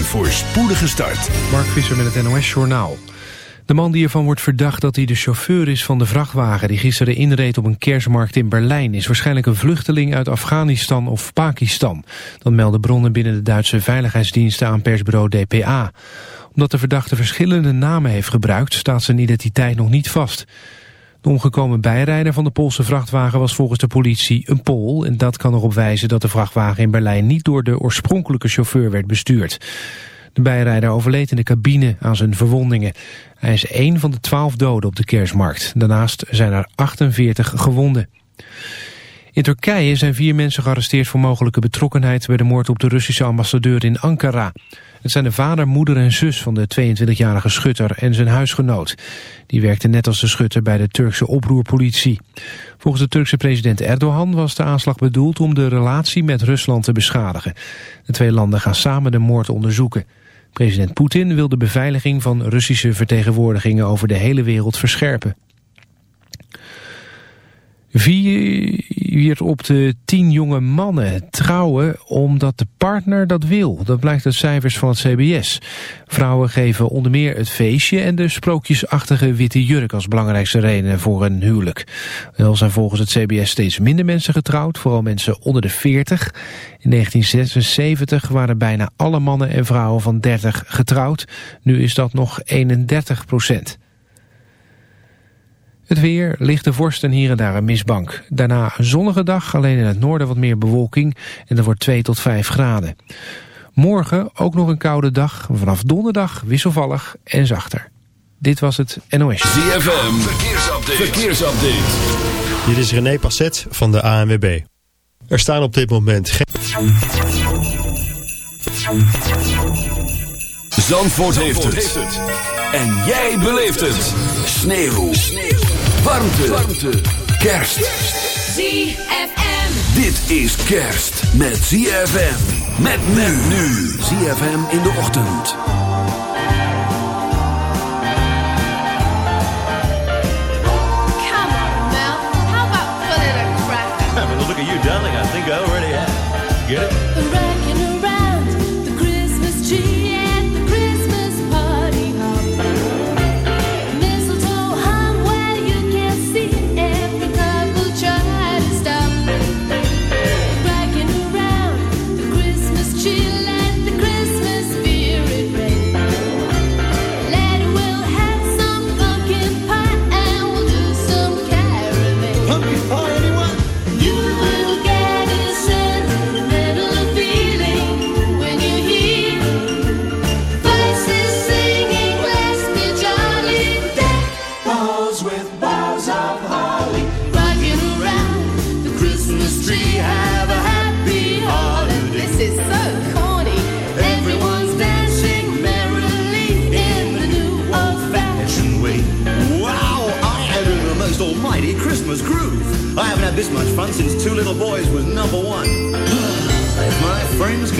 Een voorspoedige start. Mark Visser met het NOS Journaal. De man die ervan wordt verdacht dat hij de chauffeur is van de vrachtwagen... die gisteren inreed op een kerstmarkt in Berlijn... is waarschijnlijk een vluchteling uit Afghanistan of Pakistan. Dat melden bronnen binnen de Duitse veiligheidsdiensten aan persbureau DPA. Omdat de verdachte verschillende namen heeft gebruikt... staat zijn identiteit nog niet vast. De omgekomen bijrijder van de Poolse vrachtwagen was volgens de politie een Pool... en dat kan erop wijzen dat de vrachtwagen in Berlijn niet door de oorspronkelijke chauffeur werd bestuurd. De bijrijder overleed in de cabine aan zijn verwondingen. Hij is één van de twaalf doden op de kerstmarkt. Daarnaast zijn er 48 gewonden. In Turkije zijn vier mensen gearresteerd voor mogelijke betrokkenheid bij de moord op de Russische ambassadeur in Ankara. Het zijn de vader, moeder en zus van de 22-jarige schutter en zijn huisgenoot. Die werkte net als de schutter bij de Turkse oproerpolitie. Volgens de Turkse president Erdogan was de aanslag bedoeld om de relatie met Rusland te beschadigen. De twee landen gaan samen de moord onderzoeken. President Poetin wil de beveiliging van Russische vertegenwoordigingen over de hele wereld verscherpen. Vier op de tien jonge mannen trouwen omdat de partner dat wil. Dat blijkt uit cijfers van het CBS. Vrouwen geven onder meer het feestje en de sprookjesachtige witte jurk als belangrijkste reden voor een huwelijk. Wel zijn volgens het CBS steeds minder mensen getrouwd, vooral mensen onder de 40. In 1976 waren bijna alle mannen en vrouwen van 30 getrouwd. Nu is dat nog 31 procent. Het weer, lichte vorst en hier en daar een misbank. Daarna een zonnige dag, alleen in het noorden wat meer bewolking en er wordt 2 tot 5 graden. Morgen ook nog een koude dag, vanaf donderdag wisselvallig en zachter. Dit was het NOS. ZFM, verkeersupdate. verkeersupdate. Dit is René Passet van de ANWB. Er staan op dit moment geen... Zandvoort, heeft, het. En jij beleeft het. Sneeuw. Sneeuw warmte, warmte. kerst. ZFM. Dit is kerst met ZFM. Met men nu. ZFM in de ochtend. Come on, Mel. How about cracker? well, look at you, darling. I think I already have. Get it?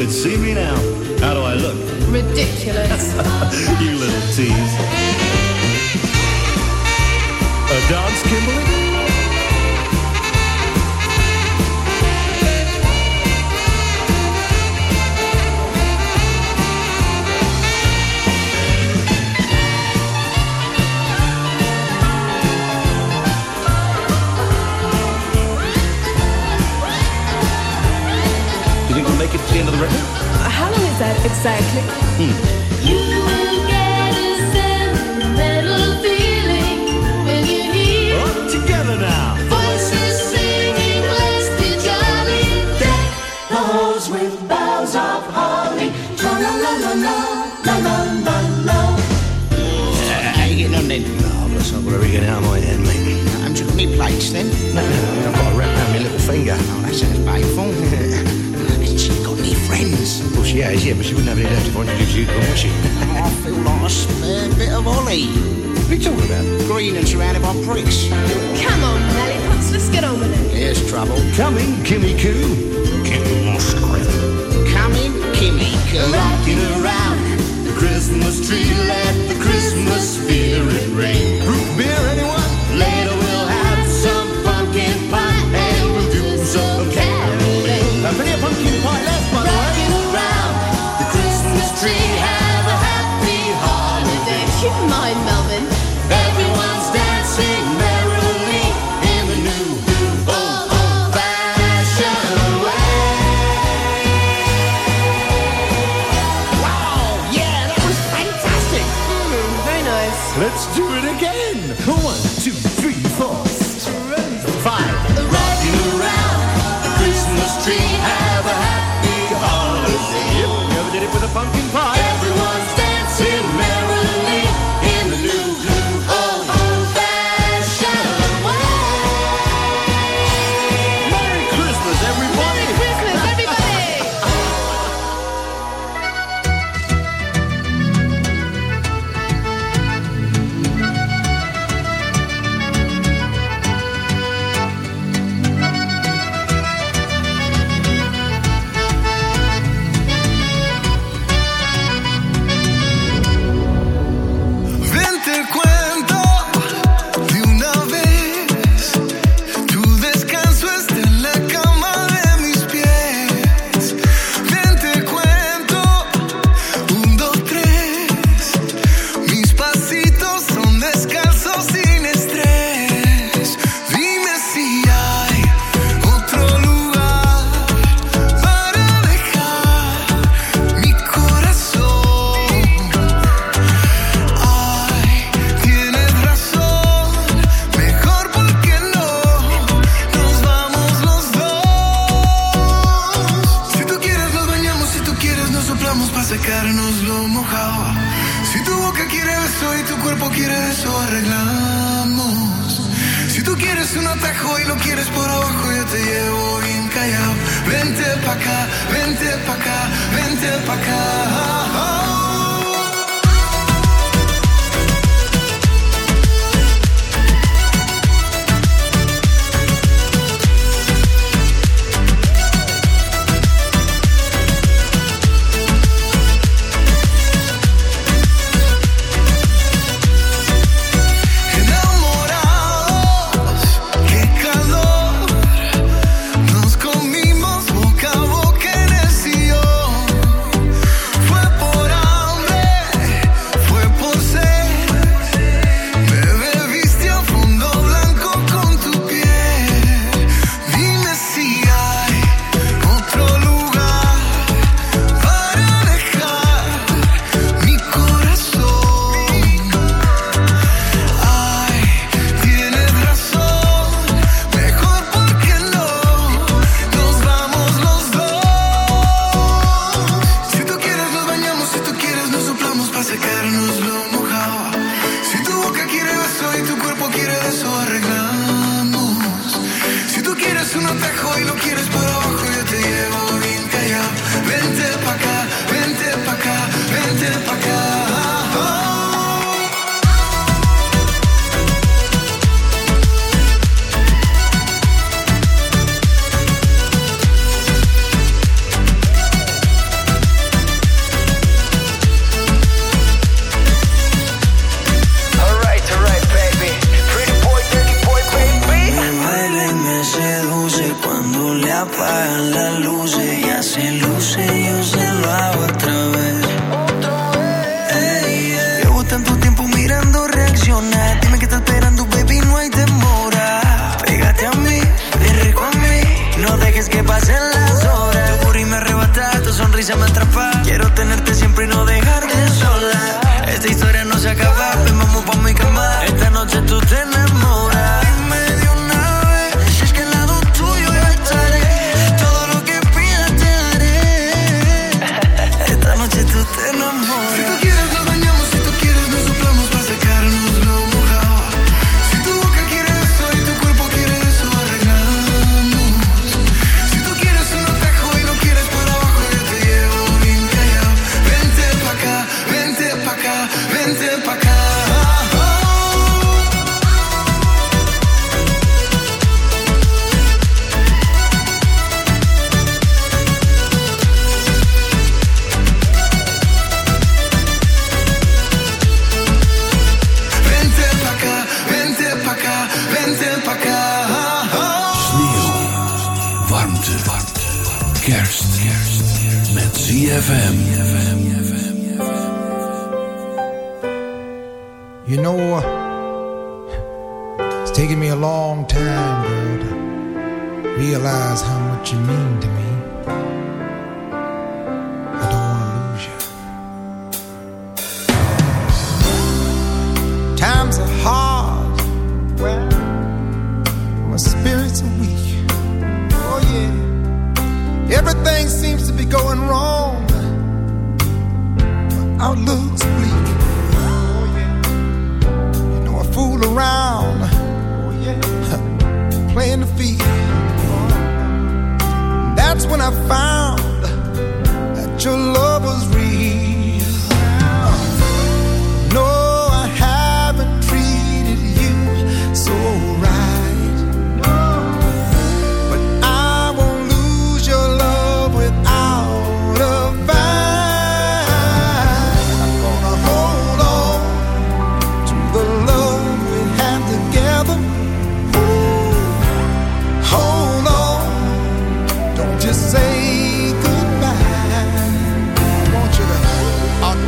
Could see me now, how do I look? Ridiculous. you little tease. A dance, Kimberly? Record? How long is that exactly? Hmm. You will get a sentimental feeling when you hear Oh, together now. voices singing "Let's be jolly." Deck the halls with boughs of holly. La la la la la la la la la. How you getting on then? That's not really getting out of my head, mate. Haven't you got any plates then? No, no, I've got a wrap around my little finger. Oh, that sounds painful. Has she got any friends? Well, she has, yeah, but she wouldn't have any left if I introduced you to her, would she? I feel like a spare bit of Ollie. What are you talking about? Green and surrounded by pricks. Come on, Lollipops, let's get on with it. Here's trouble. Coming, Kimmy Coo. Kimmy Musgrave. Coming, Kimmy. Rocking around the Christmas tree, let the Christmas spirit reign. Root beer, anyone? Later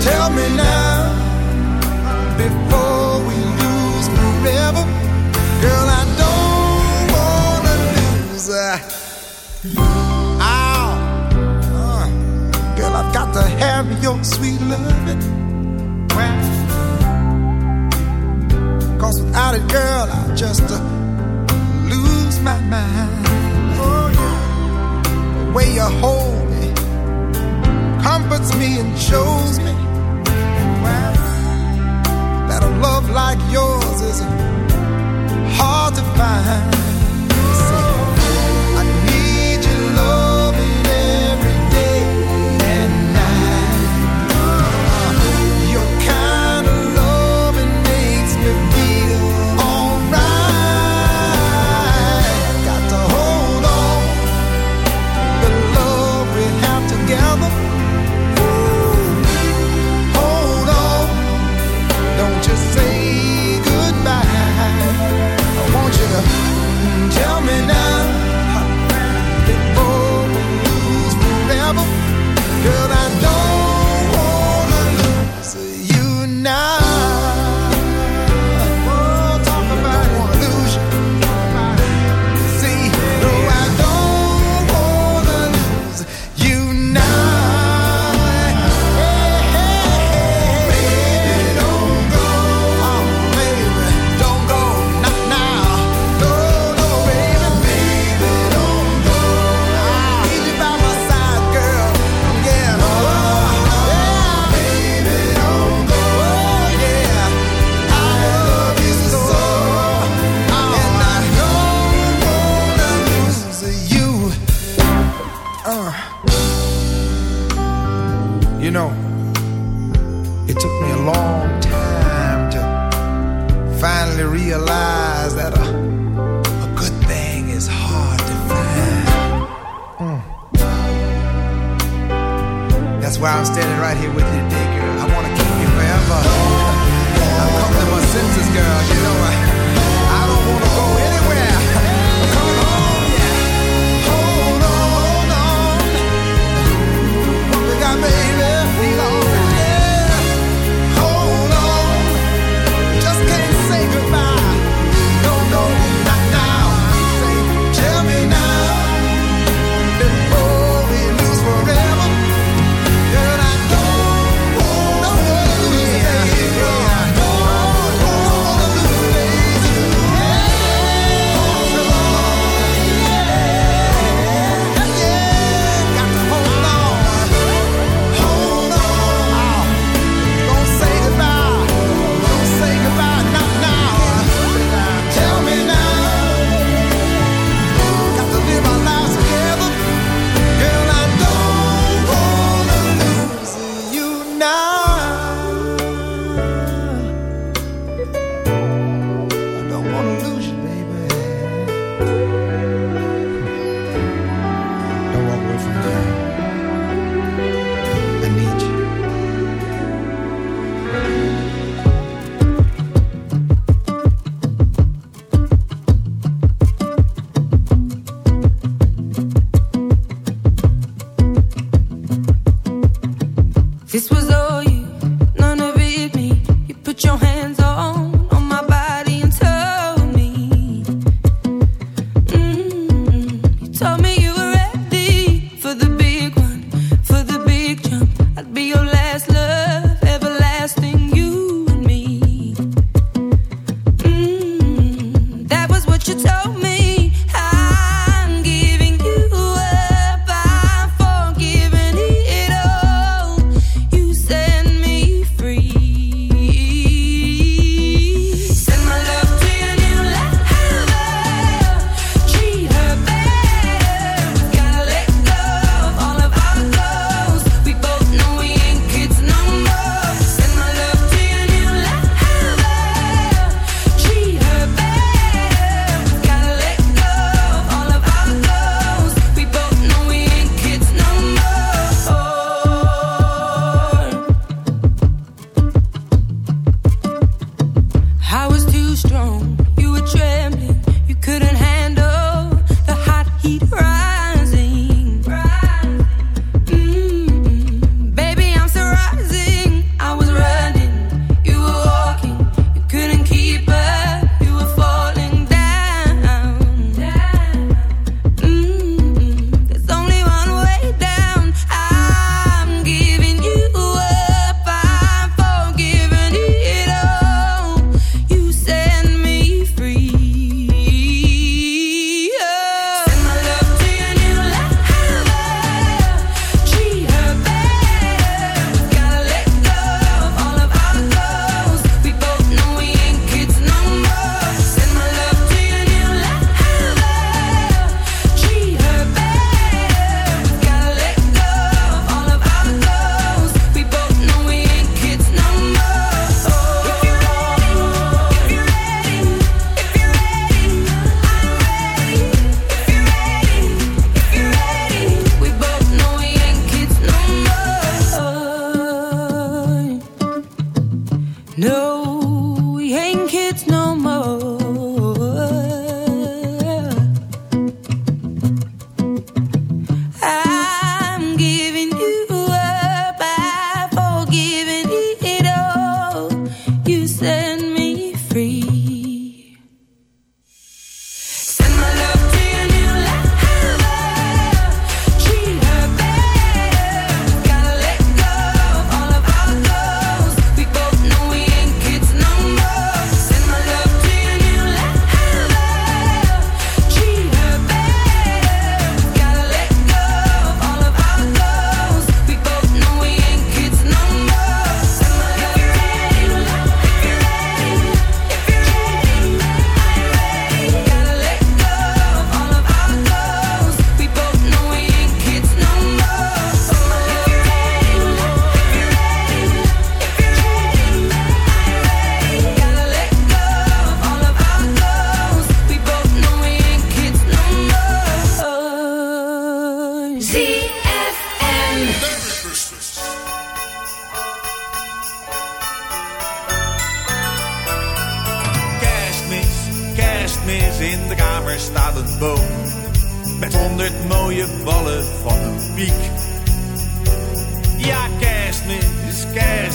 Tell me now, before we lose forever, girl, I don't wanna lose. Uh, Ow, uh, girl, I've got to have your sweet loving. Wow. Cause without it, girl, I just uh, lose my mind. Oh, yeah. The way you hold me comforts me and shows me love like yours is hard to find. You know, it took me a long time to finally realize that a, a good thing is hard to find. Mm. That's why I'm standing right here with you today, girl. I want to keep you forever. I'm come to my senses, girl. You know, I, I don't want to go anywhere.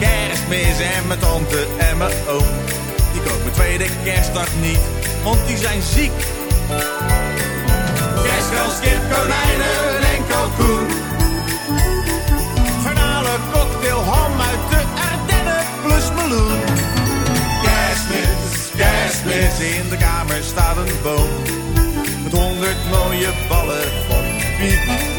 kerstmis en mijn tante en mijn oom. Die komen tweede kerstdag niet, want die zijn ziek. Kerstkans, kip, konijnen en kalkoen. Garnalen, cocktail, ham uit de Ardennen plus meloen. Kerstmis, kerstmis, in de kamer staat een boom. Met honderd mooie ballen van piek.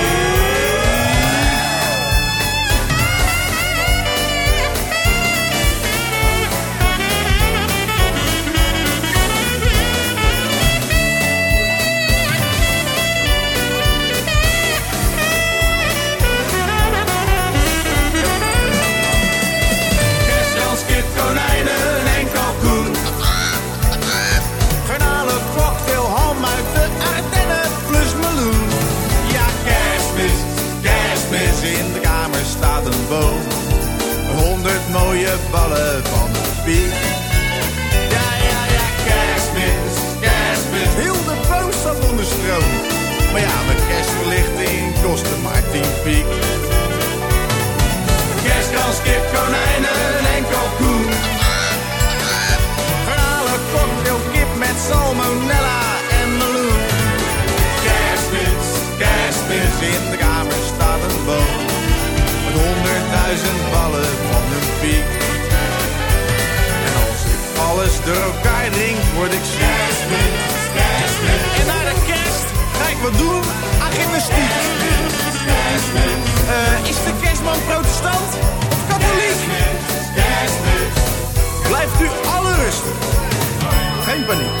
Staat een boom. Honderd mooie ballen van de piek. Ja, ja, ja, kerstmis, kerstmis, heel de boom onder stroom. Maar ja, mijn kerstverlichting kostte maar tien piek. Kerstkans, kip, konijnen en kalkoen. Garnalen, cocktail, kip met salmonella en meloen. Kerstmis, kerstmis, in de door elkaar drink, word ik ziek. En na de kerst ga ik wat doen aan gymnastiek. Eh, is de kerstman protestant of katholiek? Blijft u alle rustig. Geen paniek.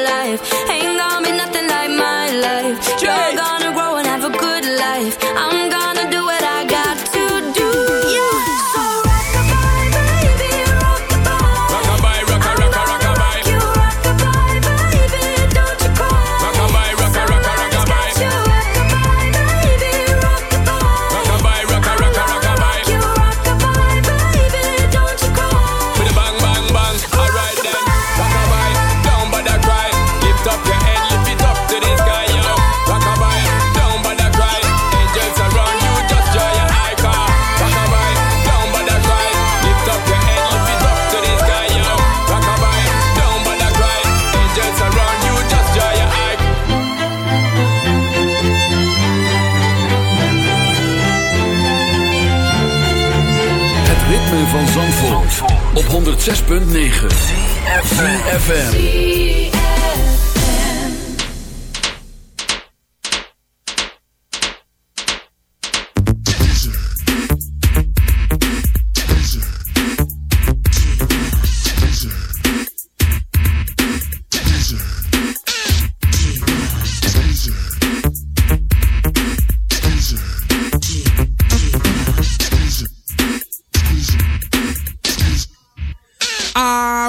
106.9 FM.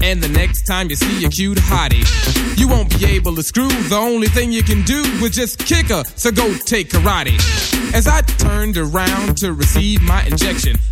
And the next time you see a cute hottie, you won't be able to screw. The only thing you can do is just kick her, so go take karate. As I turned around to receive my injection,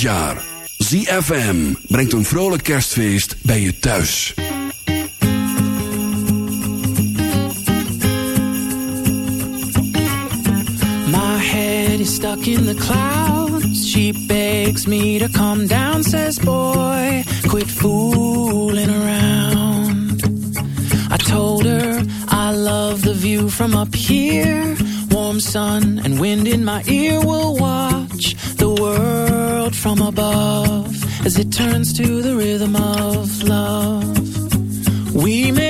Jaar. ZFM brengt een vrolijk kerstfeest bij je thuis. My head is stuck in the clouds. She begs me to come down, says, Boy, quit fooling around. I told her I love the view from up here. Warm sun and wind in my ear will watch the world from above as it turns to the rhythm of love. We may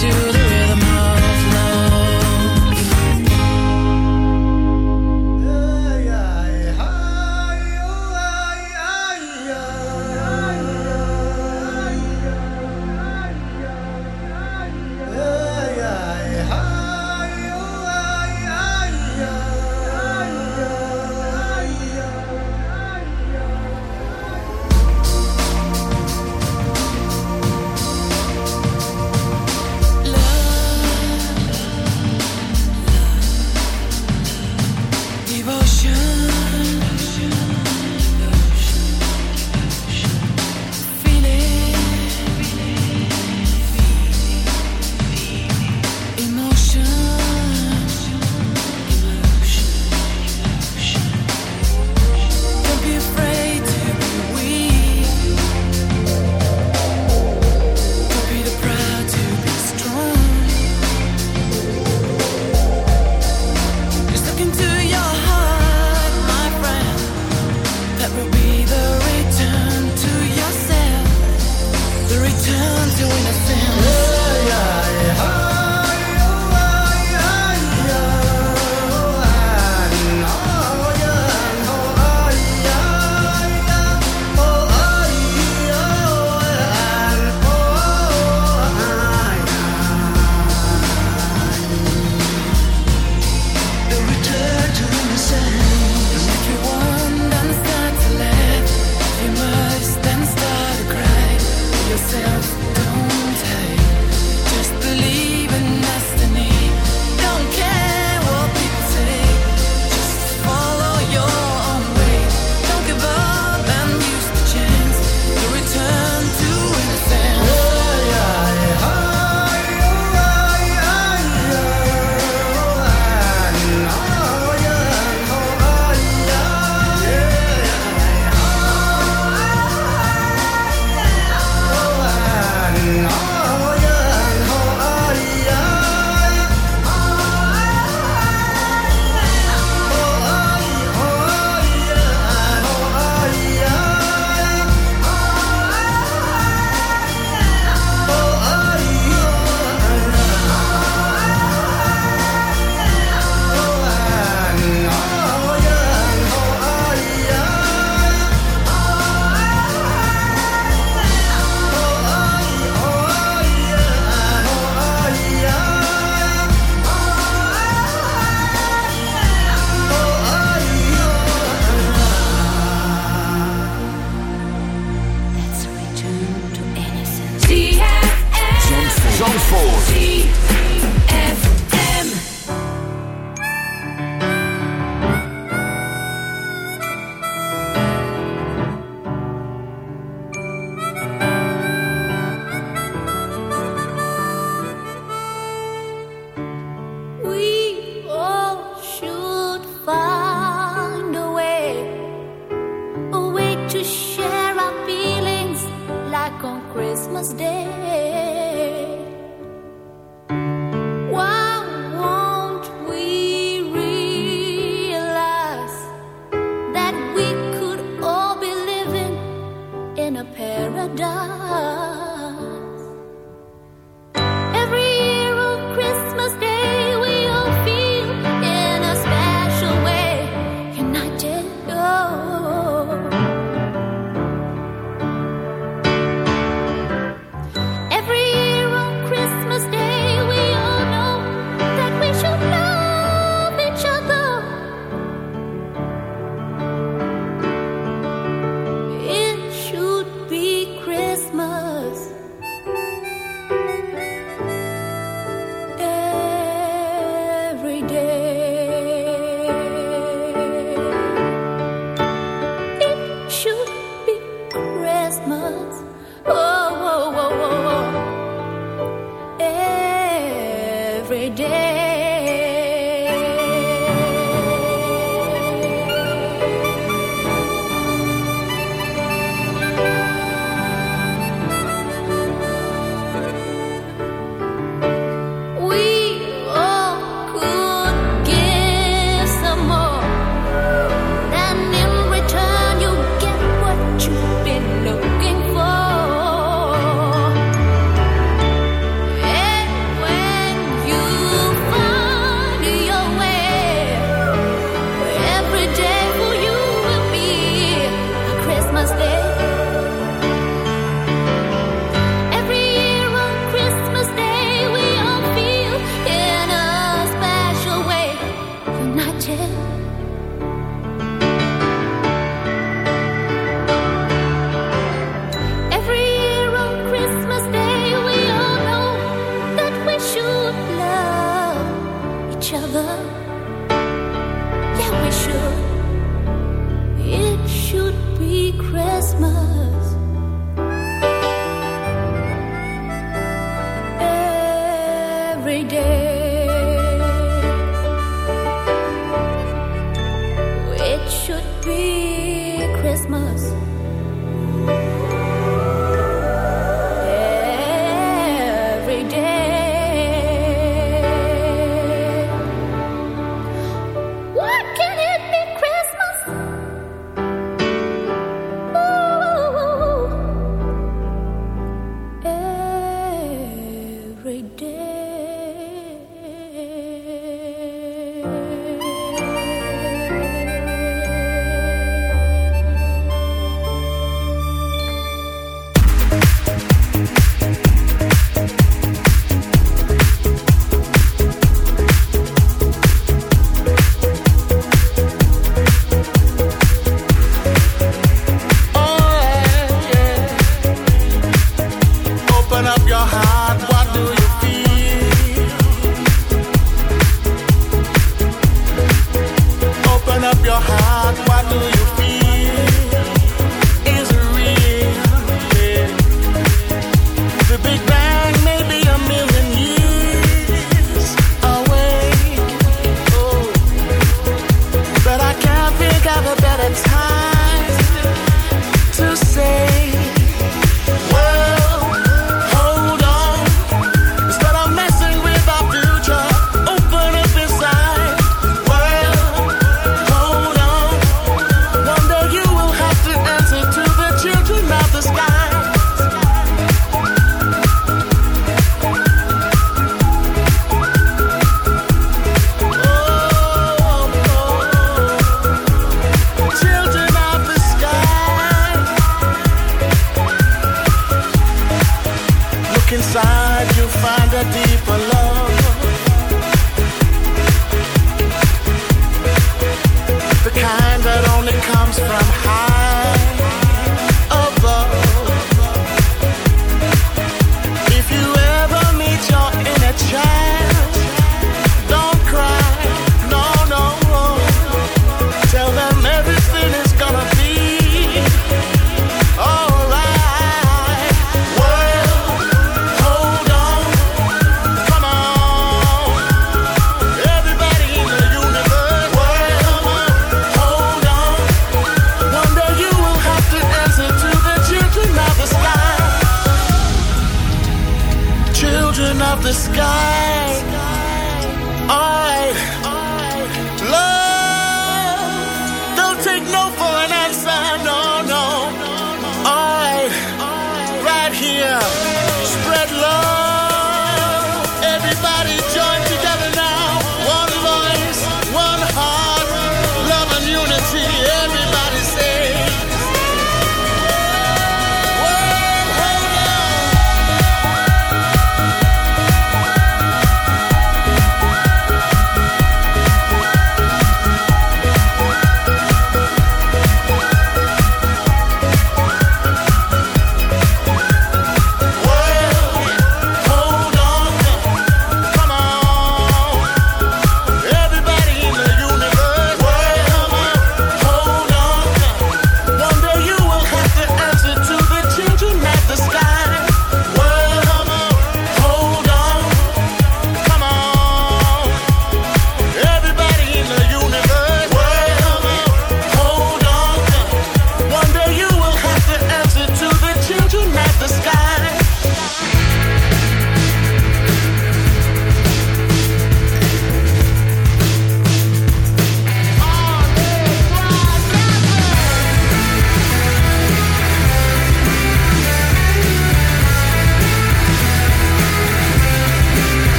to